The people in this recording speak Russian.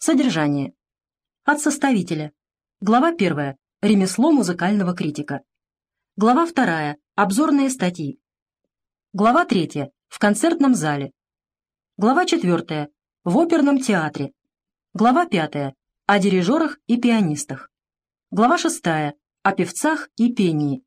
Содержание. От составителя. Глава 1. Ремесло музыкального критика. Глава 2. Обзорные статьи. Глава 3. В концертном зале. Глава 4. В оперном театре. Глава 5. О дирижерах и пианистах. Глава 6. О певцах и пении.